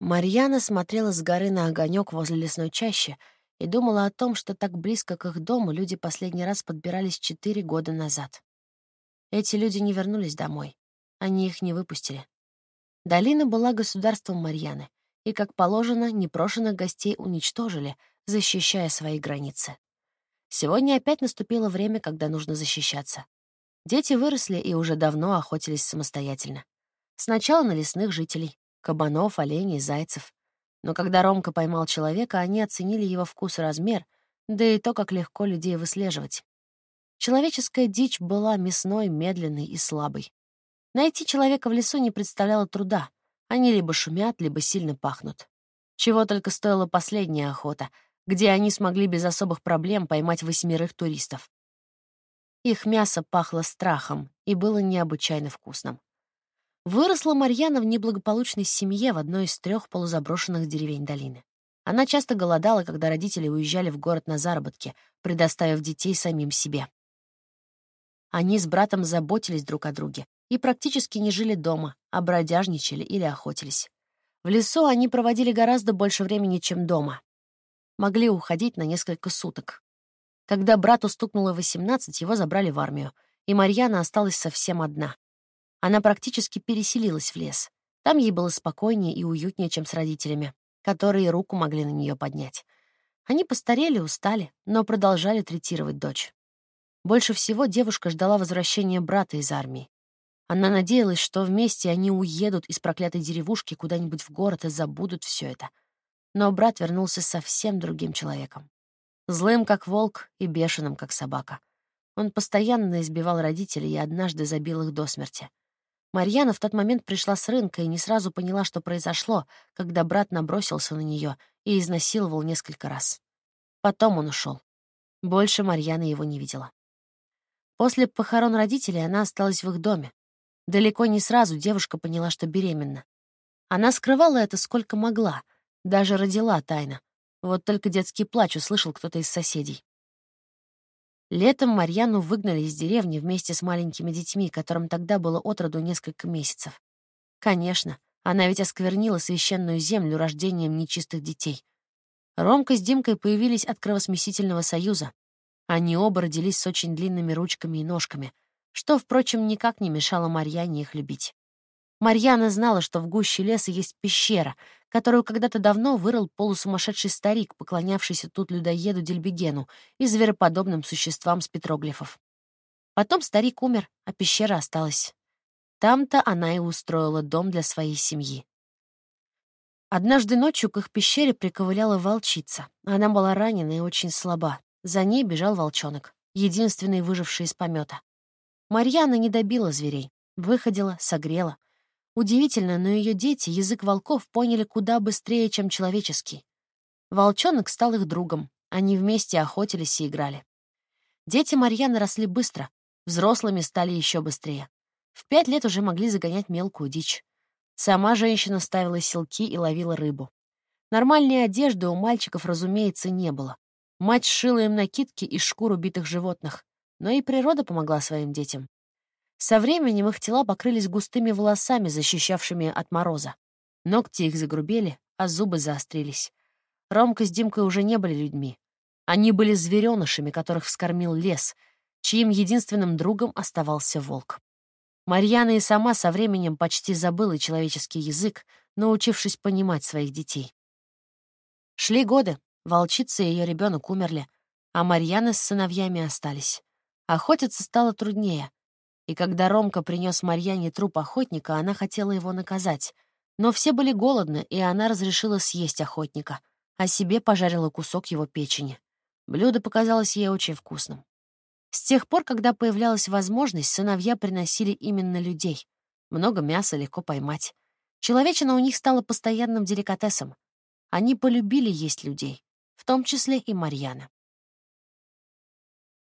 Марьяна смотрела с горы на огонек возле лесной чащи и думала о том, что так близко к их дому люди последний раз подбирались четыре года назад. Эти люди не вернулись домой. Они их не выпустили. Долина была государством Марьяны, и, как положено, непрошенных гостей уничтожили, защищая свои границы. Сегодня опять наступило время, когда нужно защищаться. Дети выросли и уже давно охотились самостоятельно. Сначала на лесных жителей — кабанов, оленей, зайцев. Но когда Ромка поймал человека, они оценили его вкус и размер, да и то, как легко людей выслеживать. Человеческая дичь была мясной, медленной и слабой. Найти человека в лесу не представляло труда. Они либо шумят, либо сильно пахнут. Чего только стоила последняя охота, где они смогли без особых проблем поймать восьмерых туристов. Их мясо пахло страхом и было необычайно вкусным. Выросла Марьяна в неблагополучной семье в одной из трех полузаброшенных деревень долины. Она часто голодала, когда родители уезжали в город на заработки, предоставив детей самим себе. Они с братом заботились друг о друге и практически не жили дома, а бродяжничали или охотились. В лесу они проводили гораздо больше времени, чем дома. Могли уходить на несколько суток. Когда брату стукнуло 18, его забрали в армию, и Марьяна осталась совсем одна. Она практически переселилась в лес. Там ей было спокойнее и уютнее, чем с родителями, которые руку могли на нее поднять. Они постарели, устали, но продолжали третировать дочь. Больше всего девушка ждала возвращения брата из армии. Она надеялась, что вместе они уедут из проклятой деревушки куда-нибудь в город и забудут все это. Но брат вернулся совсем другим человеком. Злым, как волк, и бешеным, как собака. Он постоянно избивал родителей и однажды забил их до смерти. Марьяна в тот момент пришла с рынка и не сразу поняла, что произошло, когда брат набросился на нее и изнасиловал несколько раз. Потом он ушел. Больше Марьяна его не видела. После похорон родителей она осталась в их доме. Далеко не сразу девушка поняла, что беременна. Она скрывала это сколько могла, даже родила тайно. Вот только детский плач услышал кто-то из соседей. Летом Марьяну выгнали из деревни вместе с маленькими детьми, которым тогда было от роду несколько месяцев. Конечно, она ведь осквернила священную землю рождением нечистых детей. Ромка с Димкой появились от кровосмесительного союза. Они оба родились с очень длинными ручками и ножками, что, впрочем, никак не мешало Марьяне их любить. Марьяна знала, что в гуще леса есть пещера, которую когда-то давно вырыл полусумасшедший старик, поклонявшийся тут людоеду Дельбегену и звероподобным существам с петроглифов. Потом старик умер, а пещера осталась. Там-то она и устроила дом для своей семьи. Однажды ночью к их пещере приковыляла волчица. Она была ранена и очень слаба. За ней бежал волчонок, единственный выживший из помета. Марьяна не добила зверей, выходила, согрела — Удивительно, но ее дети язык волков поняли куда быстрее, чем человеческий. Волчонок стал их другом, они вместе охотились и играли. Дети Марьяны росли быстро, взрослыми стали еще быстрее. В пять лет уже могли загонять мелкую дичь. Сама женщина ставила селки и ловила рыбу. Нормальной одежды у мальчиков, разумеется, не было. Мать сшила им накидки из шкур убитых животных, но и природа помогла своим детям. Со временем их тела покрылись густыми волосами, защищавшими от мороза. Ногти их загрубели, а зубы заострились. Ромка с Димкой уже не были людьми. Они были зверенышами, которых вскормил лес, чьим единственным другом оставался волк. Марьяна и сама со временем почти забыла человеческий язык, научившись понимать своих детей. Шли годы, волчица и ее ребенок умерли, а Марьяна с сыновьями остались. Охотиться стало труднее — и когда Ромка принес Марьяне труп охотника, она хотела его наказать. Но все были голодны, и она разрешила съесть охотника, а себе пожарила кусок его печени. Блюдо показалось ей очень вкусным. С тех пор, когда появлялась возможность, сыновья приносили именно людей. Много мяса легко поймать. Человечина у них стала постоянным деликатесом. Они полюбили есть людей, в том числе и Марьяна.